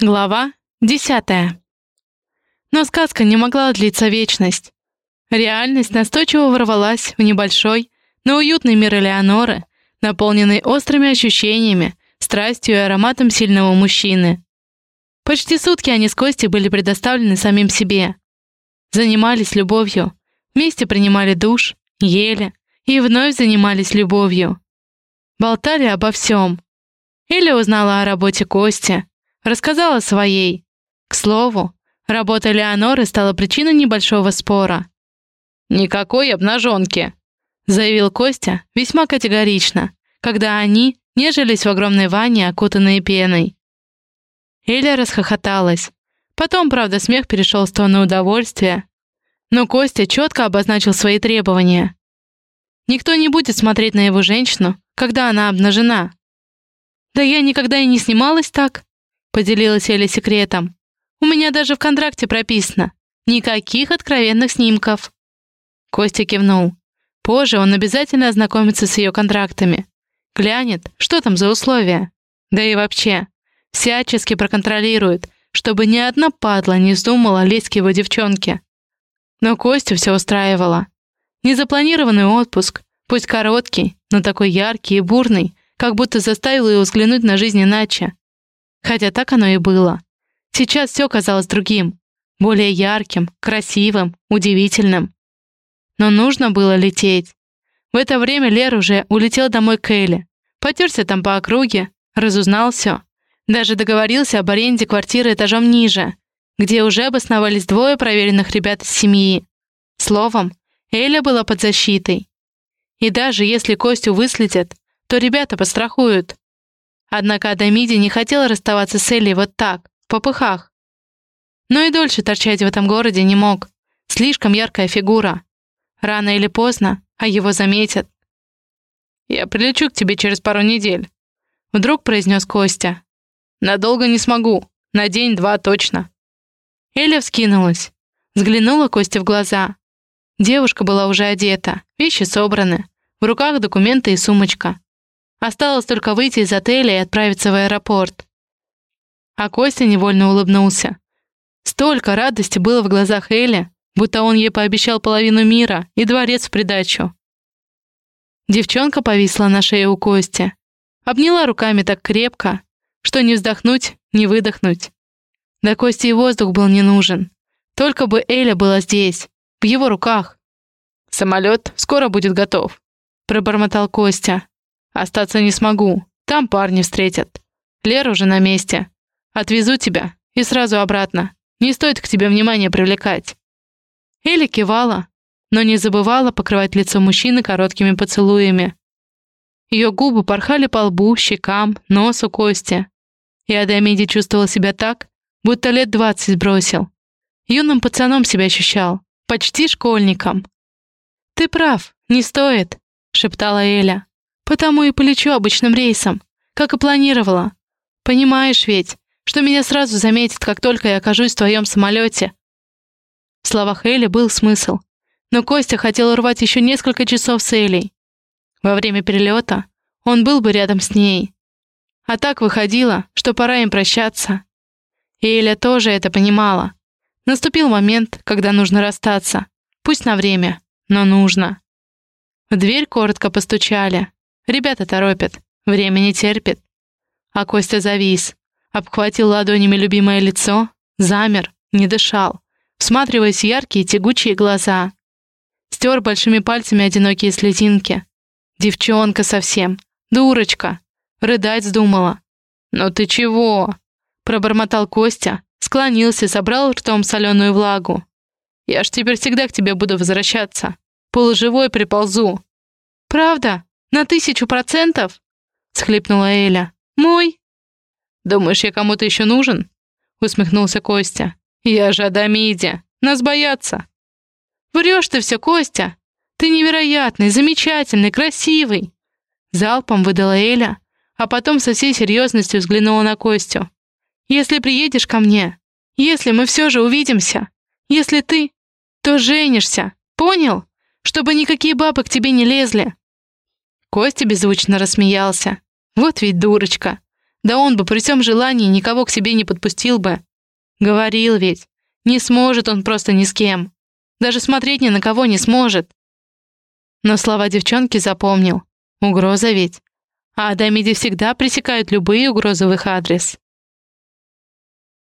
Глава десятая. Но сказка не могла длиться вечность. Реальность настойчиво ворвалась в небольшой, но уютный мир Элеоноры, наполненный острыми ощущениями, страстью и ароматом сильного мужчины. Почти сутки они с Костей были предоставлены самим себе. Занимались любовью, вместе принимали душ, ели и вновь занимались любовью. Болтали обо всем. Или узнала о работе Кости, Рассказала своей. К слову, работа Леоноры стала причиной небольшого спора. «Никакой обнаженки», — заявил Костя весьма категорично, когда они нежились в огромной ванне, окутанной пеной. Эля расхохоталась. Потом, правда, смех перешел в сторону удовольствия. Но Костя четко обозначил свои требования. Никто не будет смотреть на его женщину, когда она обнажена. «Да я никогда и не снималась так», Поделилась Эля секретом. «У меня даже в контракте прописано. Никаких откровенных снимков». Костя кивнул. Позже он обязательно ознакомится с ее контрактами. Глянет, что там за условия. Да и вообще, всячески проконтролирует, чтобы ни одна падла не вздумала лезть к его девчонке. Но Костю все устраивало. Незапланированный отпуск, пусть короткий, но такой яркий и бурный, как будто заставил его взглянуть на жизнь иначе. Хотя так оно и было. Сейчас все казалось другим, более ярким, красивым, удивительным. Но нужно было лететь. В это время Лер уже улетел домой к Элли. Потерся там по округе, разузнал все. Даже договорился об аренде квартиры этажом ниже, где уже обосновались двое проверенных ребят из семьи. Словом, Эля была под защитой. И даже если Костю выследят, то ребята пострахуют. Однако Адамиди не хотел расставаться с Элли вот так, в попыхах. Но и дольше торчать в этом городе не мог. Слишком яркая фигура. Рано или поздно, а его заметят. «Я прилечу к тебе через пару недель», — вдруг произнес Костя. «Надолго не смогу. На день-два точно». Эля вскинулась. Взглянула Косте в глаза. Девушка была уже одета, вещи собраны. В руках документы и сумочка. Осталось только выйти из отеля и отправиться в аэропорт. А Костя невольно улыбнулся. Столько радости было в глазах Эли, будто он ей пообещал половину мира и дворец в придачу. Девчонка повисла на шее у Кости. Обняла руками так крепко, что не вздохнуть, не выдохнуть. Да Кости и воздух был не нужен. Только бы Эля была здесь, в его руках. «Самолет скоро будет готов», — пробормотал Костя. Остаться не смогу. Там парни встретят. Лера уже на месте. Отвезу тебя и сразу обратно. Не стоит к тебе внимания привлекать». Элли кивала, но не забывала покрывать лицо мужчины короткими поцелуями. Ее губы порхали по лбу, щекам, носу Кости. И Адамиди чувствовал себя так, будто лет двадцать бросил. Юным пацаном себя ощущал, почти школьником. «Ты прав, не стоит», — шептала Эля. Потому и полечу обычным рейсом, как и планировала. Понимаешь ведь, что меня сразу заметят, как только я окажусь в твоем самолете. В словах Эли был смысл, но Костя хотел урвать еще несколько часов с Элей. Во время перелета он был бы рядом с ней. А так выходило, что пора им прощаться. И Эля тоже это понимала. Наступил момент, когда нужно расстаться. Пусть на время, но нужно. В дверь коротко постучали. Ребята торопят, время не терпит. А Костя завис, обхватил ладонями любимое лицо, замер, не дышал, всматриваясь в яркие тягучие глаза. Стер большими пальцами одинокие слезинки. Девчонка совсем, дурочка, рыдать вздумала. «Ну ты чего?» Пробормотал Костя, склонился, собрал ртом соленую влагу. «Я ж теперь всегда к тебе буду возвращаться. Полуживой приползу». «Правда?» «На тысячу процентов?» — схлипнула Эля. «Мой?» «Думаешь, я кому-то еще нужен?» — усмехнулся Костя. «Я же Адамиде. Нас боятся». «Врешь ты все, Костя! Ты невероятный, замечательный, красивый!» Залпом выдала Эля, а потом со всей серьезностью взглянула на Костю. «Если приедешь ко мне, если мы все же увидимся, если ты, то женишься, понял? Чтобы никакие бабы к тебе не лезли. Костя беззвучно рассмеялся. Вот ведь дурочка. Да он бы при всем желании никого к себе не подпустил бы. Говорил ведь, не сможет он просто ни с кем. Даже смотреть ни на кого не сможет. Но слова девчонки запомнил. Угроза ведь. А Адамиди всегда пресекают любые угрозы в их адрес.